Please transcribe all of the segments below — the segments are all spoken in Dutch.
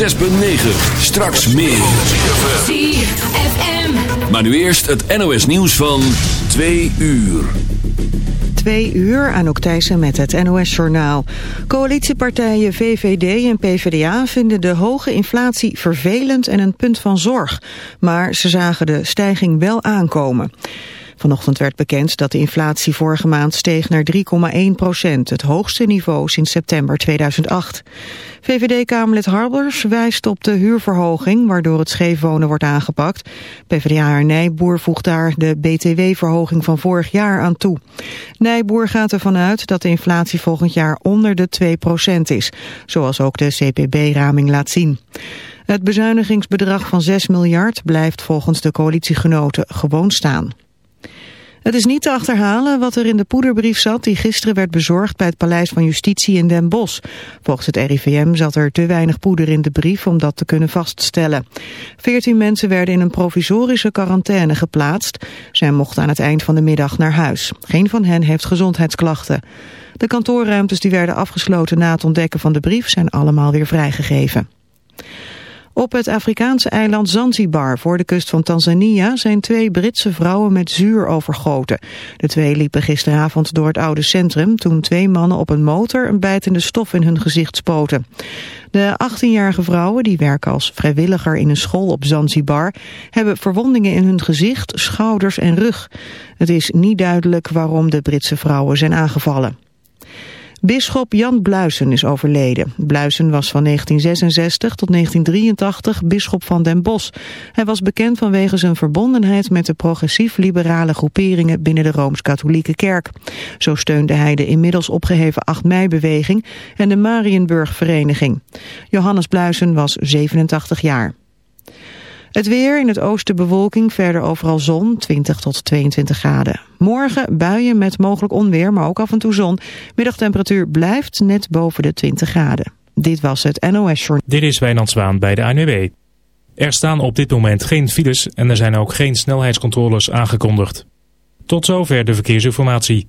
106.9. Straks meer. ZFM. Maar nu eerst het NOS nieuws van 2 uur. Twee uur, Anouk Thijssen met het NOS-journaal. Coalitiepartijen VVD en PvdA vinden de hoge inflatie vervelend en een punt van zorg. Maar ze zagen de stijging wel aankomen. Vanochtend werd bekend dat de inflatie vorige maand steeg naar 3,1 procent, het hoogste niveau sinds september 2008. VVD-Kamerlid Harbers wijst op de huurverhoging, waardoor het scheefwonen wordt aangepakt. PvdA Nijboer voegt daar de BTW-verhoging van vorig jaar aan toe. Nijboer gaat ervan uit dat de inflatie volgend jaar onder de 2 procent is, zoals ook de CPB-raming laat zien. Het bezuinigingsbedrag van 6 miljard blijft volgens de coalitiegenoten gewoon staan. Het is niet te achterhalen wat er in de poederbrief zat die gisteren werd bezorgd bij het Paleis van Justitie in Den Bosch. Volgens het RIVM zat er te weinig poeder in de brief om dat te kunnen vaststellen. Veertien mensen werden in een provisorische quarantaine geplaatst. Zij mochten aan het eind van de middag naar huis. Geen van hen heeft gezondheidsklachten. De kantoorruimtes die werden afgesloten na het ontdekken van de brief zijn allemaal weer vrijgegeven. Op het Afrikaanse eiland Zanzibar voor de kust van Tanzania zijn twee Britse vrouwen met zuur overgoten. De twee liepen gisteravond door het oude centrum toen twee mannen op een motor een bijtende stof in hun gezicht spoten. De 18-jarige vrouwen, die werken als vrijwilliger in een school op Zanzibar, hebben verwondingen in hun gezicht, schouders en rug. Het is niet duidelijk waarom de Britse vrouwen zijn aangevallen. Bisschop Jan Bluisen is overleden. Bluisen was van 1966 tot 1983 bisschop van Den Bosch. Hij was bekend vanwege zijn verbondenheid met de progressief-liberale groeperingen binnen de Rooms-Katholieke Kerk. Zo steunde hij de inmiddels opgeheven 8 mei-beweging en de Marienburg-vereniging. Johannes Bluisen was 87 jaar. Het weer in het oosten bewolking, verder overal zon, 20 tot 22 graden. Morgen buien met mogelijk onweer, maar ook af en toe zon. Middagtemperatuur blijft net boven de 20 graden. Dit was het NOS Journal. Dit is Wijnand Zwaan bij de ANWB. Er staan op dit moment geen files en er zijn ook geen snelheidscontroles aangekondigd. Tot zover de verkeersinformatie.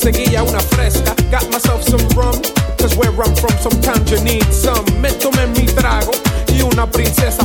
conseguía una fresca. Got myself some rum, cause where I'm from sometimes you need some. Me tomé mi trago y una princesa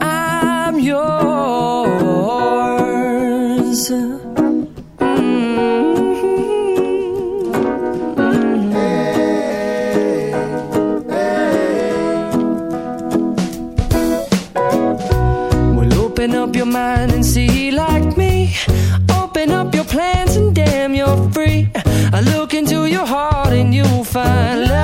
I'm yours. Mm-hmm. We'll open up your mind and see like me. Open up your plans and damn, you're free. I look into your heart and you'll find love.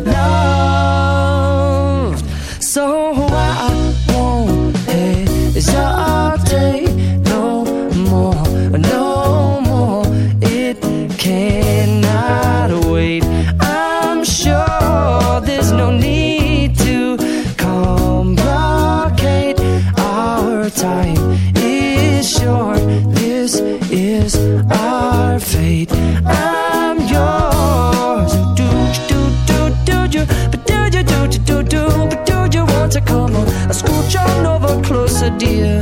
dear,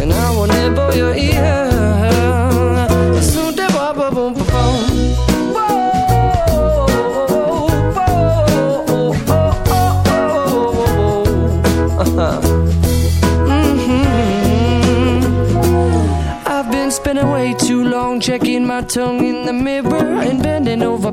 and I will nibble your ear. Uh-huh. Mm-hmm. Checking my tongue in the mirror and bending over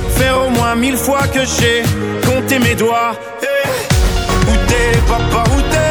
au moins mille fois que j'ai compté mes doigts. Eh, Où t'es papa, où t'es?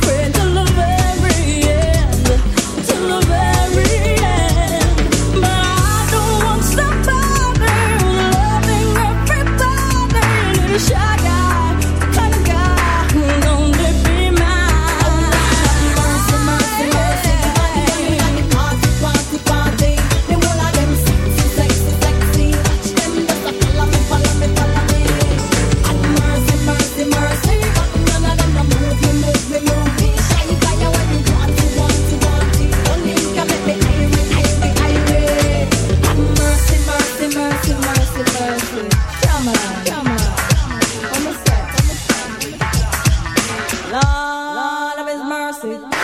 different sing.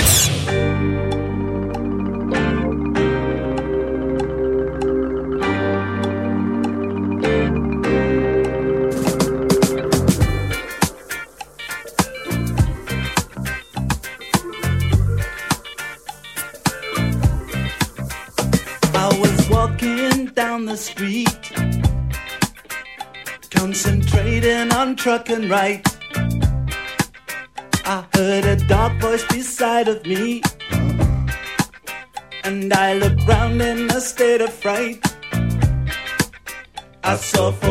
inside of me. And I looked round in a state of fright. I saw for